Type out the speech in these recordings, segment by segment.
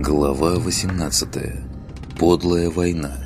Глава 18. Подлая война.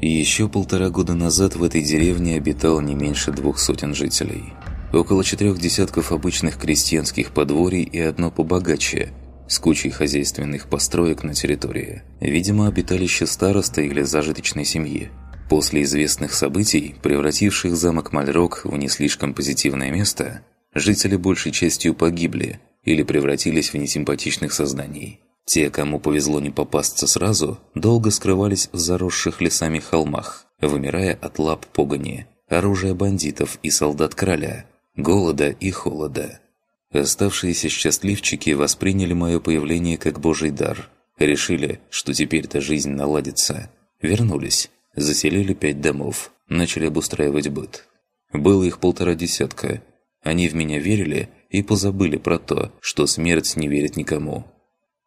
Еще полтора года назад в этой деревне обитал не меньше двух сотен жителей. Около четырех десятков обычных крестьянских подворий и одно побогаче, с кучей хозяйственных построек на территории. Видимо, обиталище староста или зажиточной семьи. После известных событий, превративших замок Мальрок в не слишком позитивное место, жители большей частью погибли или превратились в несимпатичных созданий. Те, кому повезло не попасться сразу, долго скрывались в заросших лесами холмах, вымирая от лап погони, оружия бандитов и солдат короля, голода и холода. Оставшиеся счастливчики восприняли мое появление как божий дар. Решили, что теперь-то жизнь наладится. Вернулись, заселили пять домов, начали обустраивать быт. Было их полтора десятка, они в меня верили и позабыли про то, что смерть не верит никому.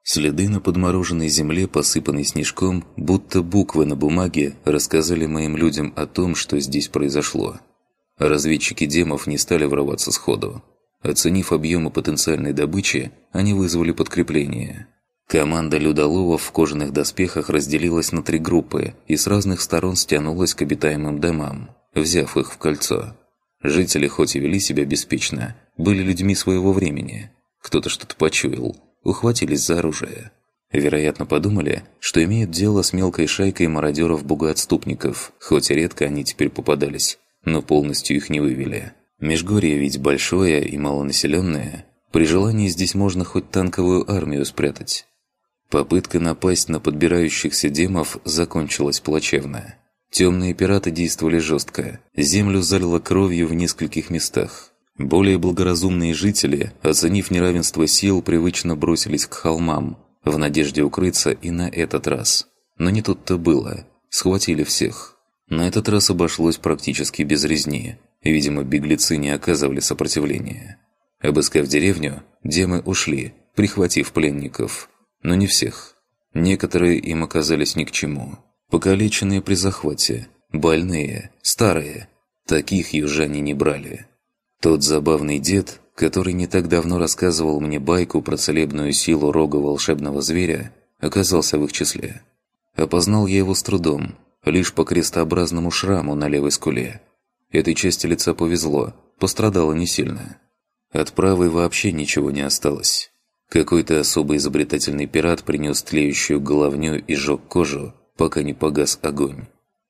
Следы на подмороженной земле, посыпанной снежком, будто буквы на бумаге, рассказали моим людям о том, что здесь произошло. Разведчики демов не стали врываться сходу. Оценив объемы потенциальной добычи, они вызвали подкрепление. Команда людоловов в кожаных доспехах разделилась на три группы и с разных сторон стянулась к обитаемым домам, взяв их в кольцо. Жители хоть и вели себя беспечно, были людьми своего времени. Кто-то что-то почуял, ухватились за оружие. Вероятно, подумали, что имеют дело с мелкой шайкой мародеров-богоотступников, хоть и редко они теперь попадались, но полностью их не вывели. Межгорье ведь большое и малонаселенное. При желании здесь можно хоть танковую армию спрятать. Попытка напасть на подбирающихся демов закончилась плачевно. Темные пираты действовали жестко. Землю залило кровью в нескольких местах. Более благоразумные жители, оценив неравенство сил, привычно бросились к холмам, в надежде укрыться и на этот раз. Но не тут-то было. Схватили всех. На этот раз обошлось практически без резни. Видимо, беглецы не оказывали сопротивления. Обыскав деревню, демы ушли, прихватив пленников. Но не всех. Некоторые им оказались ни к чему. Покалеченные при захвате, больные, старые. Таких южане не брали. Тот забавный дед, который не так давно рассказывал мне байку про целебную силу рога волшебного зверя, оказался в их числе. Опознал я его с трудом, лишь по крестообразному шраму на левой скуле. Этой части лица повезло, пострадало не сильно. От правой вообще ничего не осталось. Какой-то особо изобретательный пират принес тлеющую головню и жег кожу, пока не погас огонь.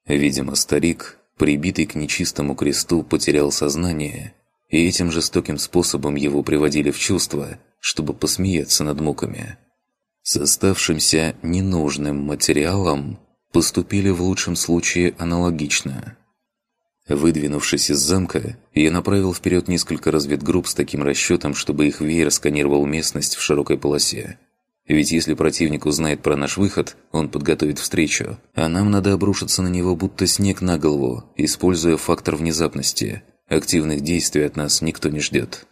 Видимо, старик, прибитый к нечистому кресту, потерял сознание, и этим жестоким способом его приводили в чувство, чтобы посмеяться над муками. С оставшимся ненужным материалом поступили в лучшем случае аналогично. Выдвинувшись из замка, я направил вперед несколько разведгрупп с таким расчетом, чтобы их веер сканировал местность в широкой полосе. Ведь если противник узнает про наш выход, он подготовит встречу, а нам надо обрушиться на него будто снег на голову, используя фактор внезапности. Активных действий от нас никто не ждет.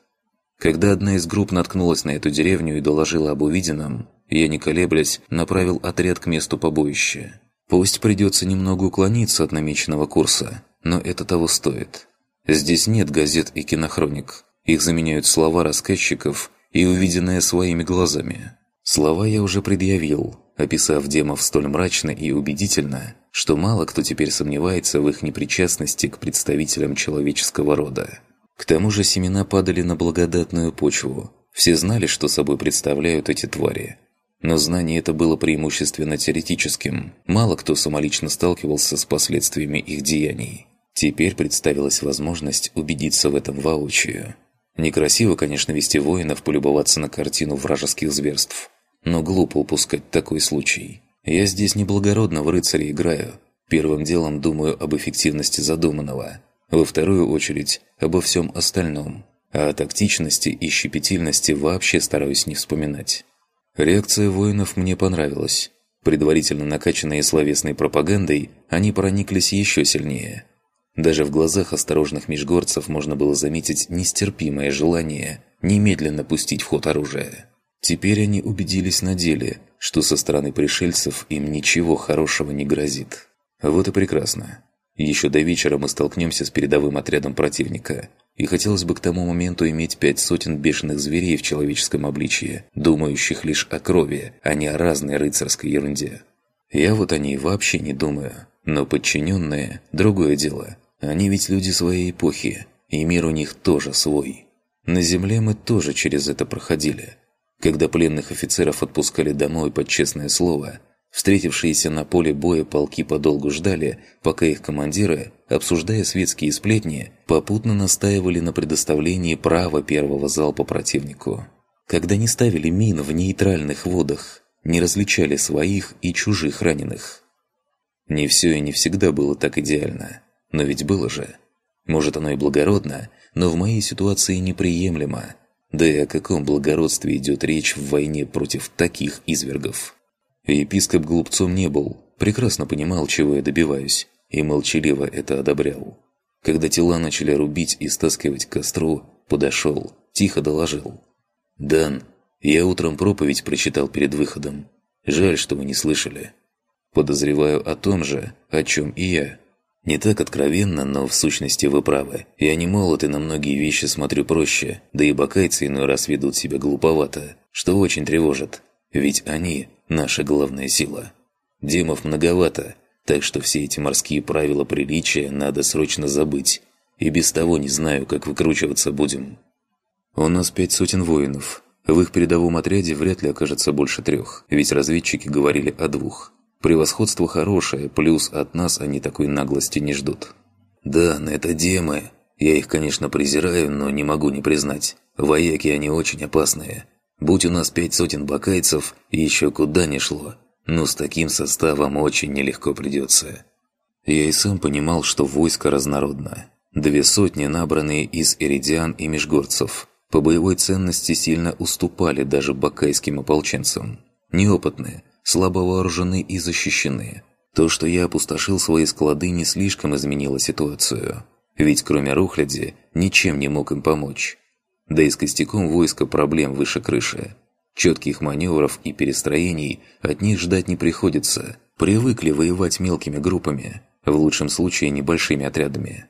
Когда одна из групп наткнулась на эту деревню и доложила об увиденном, я, не колеблясь, направил отряд к месту побоища. Пусть придется немного уклониться от намеченного курса, но это того стоит. Здесь нет газет и кинохроник. Их заменяют слова рассказчиков и увиденное своими глазами. Слова я уже предъявил, описав демов столь мрачно и убедительно, что мало кто теперь сомневается в их непричастности к представителям человеческого рода. К тому же семена падали на благодатную почву. Все знали, что собой представляют эти твари. Но знание это было преимущественно теоретическим. Мало кто самолично сталкивался с последствиями их деяний. Теперь представилась возможность убедиться в этом воочию. Некрасиво, конечно, вести воинов полюбоваться на картину вражеских зверств. Но глупо упускать такой случай. Я здесь не благородно в рыцаре играю. Первым делом думаю об эффективности задуманного. Во вторую очередь обо всем остальном. А о тактичности и щепетильности вообще стараюсь не вспоминать. Реакция воинов мне понравилась. Предварительно накачанные словесной пропагандой, они прониклись еще сильнее. Даже в глазах осторожных межгорцев можно было заметить нестерпимое желание немедленно пустить в ход оружие. Теперь они убедились на деле, что со стороны пришельцев им ничего хорошего не грозит. Вот и прекрасно. Еще до вечера мы столкнемся с передовым отрядом противника. и хотелось бы к тому моменту иметь пять сотен бешеных зверей в человеческом обличье, думающих лишь о крови, а не о разной рыцарской ерунде. Я вот о ней вообще не думаю, но подчиненные – другое дело. Они ведь люди своей эпохи, и мир у них тоже свой. На земле мы тоже через это проходили. Когда пленных офицеров отпускали домой под честное слово – Встретившиеся на поле боя полки подолгу ждали, пока их командиры, обсуждая светские сплетни, попутно настаивали на предоставлении права первого залпа противнику. Когда не ставили мин в нейтральных водах, не различали своих и чужих раненых. Не все и не всегда было так идеально, но ведь было же. Может оно и благородно, но в моей ситуации неприемлемо. Да и о каком благородстве идет речь в войне против таких извергов? Епископ глупцом не был, прекрасно понимал, чего я добиваюсь, и молчаливо это одобрял. Когда тела начали рубить и стаскивать к костру, подошел, тихо доложил. «Дан, я утром проповедь прочитал перед выходом. Жаль, что вы не слышали. Подозреваю о том же, о чем и я. Не так откровенно, но в сущности вы правы. Я не молод и на многие вещи смотрю проще, да и бакайцы иной раз ведут себя глуповато, что очень тревожит. Ведь они – наша главная сила. Демов многовато, так что все эти морские правила приличия надо срочно забыть. И без того не знаю, как выкручиваться будем. У нас пять сотен воинов. В их передовом отряде вряд ли окажется больше трех, ведь разведчики говорили о двух. Превосходство хорошее, плюс от нас они такой наглости не ждут. Да, на это демы. Я их, конечно, презираю, но не могу не признать. Вояки они очень опасные. Будь у нас пять сотен бакайцев, еще куда ни шло. Но с таким составом очень нелегко придется. Я и сам понимал, что войско разнородно. Две сотни, набранные из иридиан и межгорцев, по боевой ценности сильно уступали даже бакайским ополченцам. Неопытные, слабо вооружены и защищены. То, что я опустошил свои склады, не слишком изменило ситуацию. Ведь кроме Рухляди, ничем не мог им помочь. Да и с костяком войска проблем выше крыши. Четких маневров и перестроений от них ждать не приходится. Привыкли воевать мелкими группами, в лучшем случае небольшими отрядами.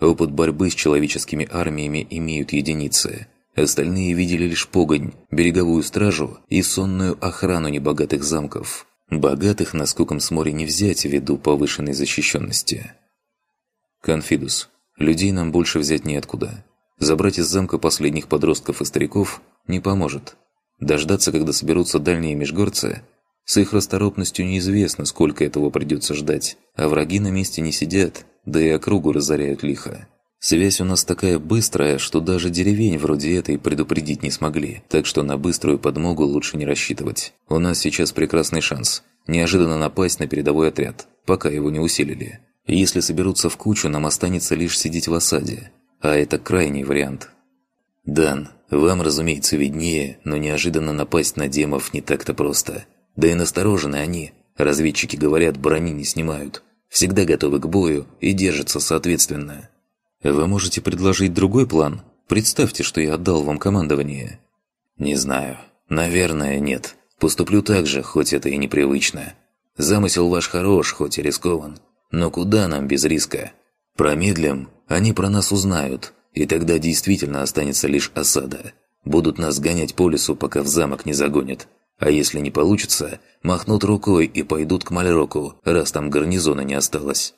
Опыт борьбы с человеческими армиями имеют единицы. Остальные видели лишь погонь, береговую стражу и сонную охрану небогатых замков. Богатых на скуком с моря не взять ввиду повышенной защищенности. Конфидус. Людей нам больше взять неоткуда. Забрать из замка последних подростков и стариков не поможет. Дождаться, когда соберутся дальние межгорцы, с их расторопностью неизвестно, сколько этого придется ждать, а враги на месте не сидят, да и округу разоряют лихо. Связь у нас такая быстрая, что даже деревень вроде этой предупредить не смогли, так что на быструю подмогу лучше не рассчитывать. У нас сейчас прекрасный шанс неожиданно напасть на передовой отряд, пока его не усилили. Если соберутся в кучу, нам останется лишь сидеть в осаде, а это крайний вариант. Дан, вам, разумеется, виднее, но неожиданно напасть на демов не так-то просто. Да и насторожены они. Разведчики говорят, брони не снимают. Всегда готовы к бою и держатся соответственно. Вы можете предложить другой план? Представьте, что я отдал вам командование. Не знаю. Наверное, нет. Поступлю так же, хоть это и непривычно. Замысел ваш хорош, хоть и рискован. Но куда нам без риска? Промедлим, они про нас узнают, и тогда действительно останется лишь осада. Будут нас гонять по лесу, пока в замок не загонят. А если не получится, махнут рукой и пойдут к Мальроку, раз там гарнизона не осталось.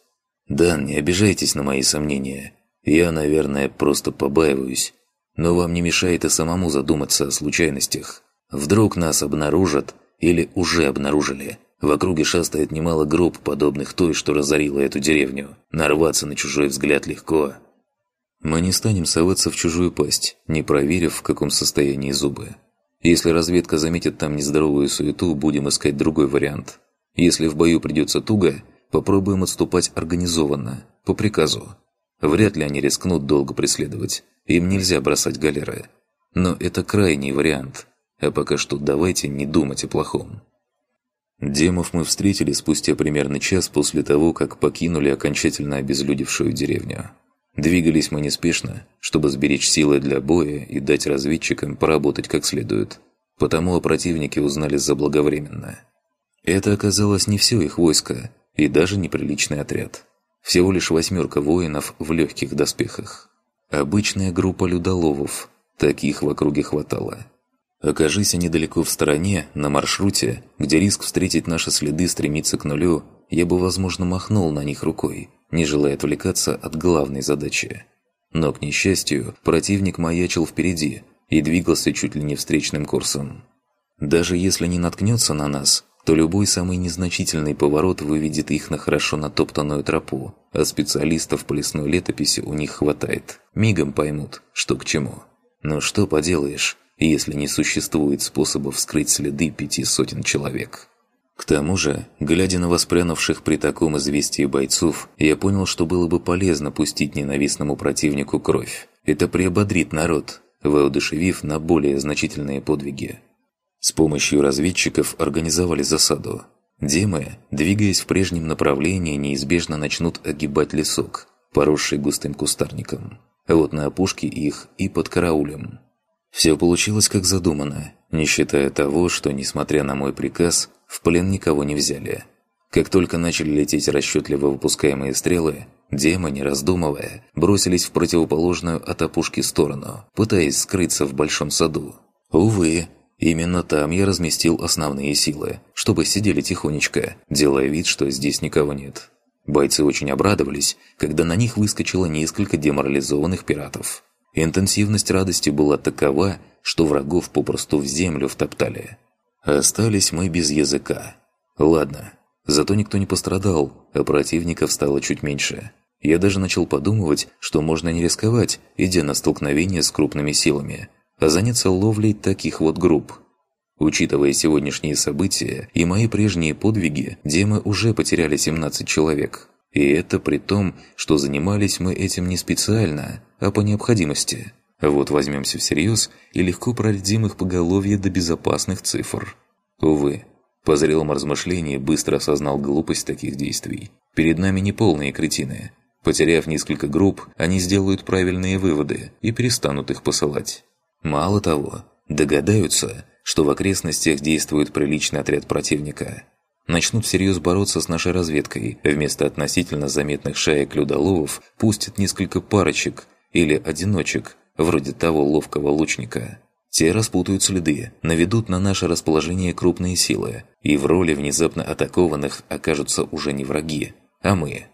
Дан, не обижайтесь на мои сомнения. Я, наверное, просто побаиваюсь. Но вам не мешает и самому задуматься о случайностях. Вдруг нас обнаружат или уже обнаружили. В округе шастает немало групп, подобных той, что разорила эту деревню. Нарваться на чужой взгляд легко. Мы не станем соваться в чужую пасть, не проверив, в каком состоянии зубы. Если разведка заметит там нездоровую суету, будем искать другой вариант. Если в бою придется туго, попробуем отступать организованно, по приказу. Вряд ли они рискнут долго преследовать. Им нельзя бросать галеры. Но это крайний вариант. А пока что давайте не думать о плохом. Демов мы встретили спустя примерно час после того, как покинули окончательно обезлюдевшую деревню. Двигались мы неспешно, чтобы сберечь силы для боя и дать разведчикам поработать как следует. Потому о противнике узнали заблаговременно. Это оказалось не все их войско и даже неприличный отряд. Всего лишь восьмерка воинов в легких доспехах. Обычная группа людоловов. Таких в округе хватало. Окажись они далеко в стороне, на маршруте, где риск встретить наши следы стремится к нулю, я бы, возможно, махнул на них рукой, не желая отвлекаться от главной задачи. Но, к несчастью, противник маячил впереди и двигался чуть ли не встречным курсом. Даже если не наткнется на нас, то любой самый незначительный поворот выведет их на хорошо натоптанную тропу, а специалистов по лесной летописи у них хватает. Мигом поймут, что к чему. Но что поделаешь, если не существует способов скрыть следы пяти сотен человек? К тому же, глядя на воспрянувших при таком известии бойцов, я понял, что было бы полезно пустить ненавистному противнику кровь. Это приободрит народ, воодушевив на более значительные подвиги. С помощью разведчиков организовали засаду. Демы, двигаясь в прежнем направлении, неизбежно начнут огибать лесок, поросший густым кустарником. Вот на опушке их и под караулем. Все получилось как задумано, не считая того, что, несмотря на мой приказ, в плен никого не взяли. Как только начали лететь расчетливо выпускаемые стрелы, демы, не раздумывая, бросились в противоположную от опушки сторону, пытаясь скрыться в большом саду. Увы, именно там я разместил основные силы, чтобы сидели тихонечко, делая вид, что здесь никого нет. Бойцы очень обрадовались, когда на них выскочило несколько деморализованных пиратов. Интенсивность радости была такова, что врагов попросту в землю втоптали. Остались мы без языка. Ладно, зато никто не пострадал, а противников стало чуть меньше. Я даже начал подумывать, что можно не рисковать, идя на столкновение с крупными силами, заняться ловлей таких вот групп. Учитывая сегодняшние события и мои прежние подвиги, демы уже потеряли 17 человек. И это при том, что занимались мы этим не специально, а по необходимости. Вот возьмемся всерьез и легко пройдем их поголовье до безопасных цифр. Увы, по зрелом размышлении быстро осознал глупость таких действий. Перед нами не полные кретины. Потеряв несколько групп, они сделают правильные выводы и перестанут их посылать. Мало того, догадаются, что в окрестностях действует приличный отряд противника. Начнут всерьез бороться с нашей разведкой, вместо относительно заметных шаек людоловов пустят несколько парочек или одиночек, вроде того ловкого лучника. Те распутают следы, наведут на наше расположение крупные силы, и в роли внезапно атакованных окажутся уже не враги, а мы.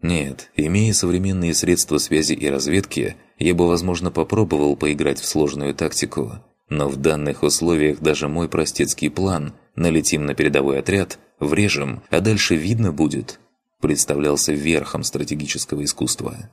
Нет, имея современные средства связи и разведки, я бы, возможно, попробовал поиграть в сложную тактику. Но в данных условиях даже мой простецкий план «налетим на передовой отряд», «врежем, а дальше видно будет» представлялся верхом стратегического искусства.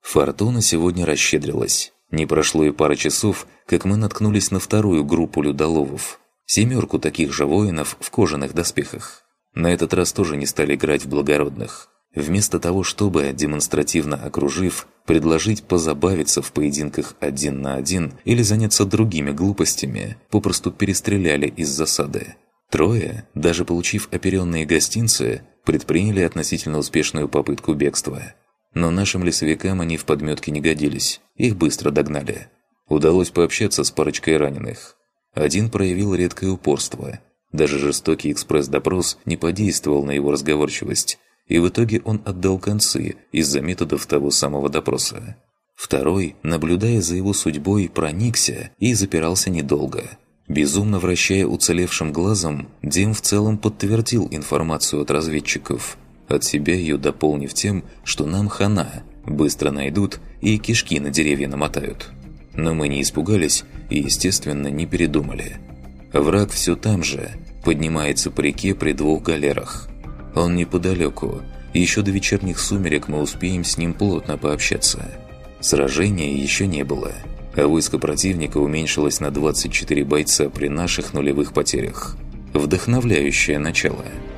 Фортуна сегодня расщедрилась. Не прошло и пара часов, как мы наткнулись на вторую группу людоловов. Семерку таких же воинов в кожаных доспехах. На этот раз тоже не стали играть в благородных. Вместо того, чтобы, демонстративно окружив, предложить позабавиться в поединках один на один или заняться другими глупостями, попросту перестреляли из засады. Трое, даже получив оперенные гостинцы, предприняли относительно успешную попытку бегства. Но нашим лесовикам они в подметке не годились, их быстро догнали. Удалось пообщаться с парочкой раненых. Один проявил редкое упорство. Даже жестокий экспресс-допрос не подействовал на его разговорчивость, и в итоге он отдал концы из-за методов того самого допроса. Второй, наблюдая за его судьбой, проникся и запирался недолго. Безумно вращая уцелевшим глазом, Дим в целом подтвердил информацию от разведчиков – от себя ее дополнив тем, что нам хана, быстро найдут и кишки на деревья намотают. Но мы не испугались и, естественно, не передумали. Враг все там же, поднимается по реке при двух галерах. Он неподалеку, еще до вечерних сумерек мы успеем с ним плотно пообщаться. Сражения еще не было, а войско противника уменьшилось на 24 бойца при наших нулевых потерях. Вдохновляющее начало –